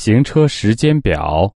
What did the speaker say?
行车时间表。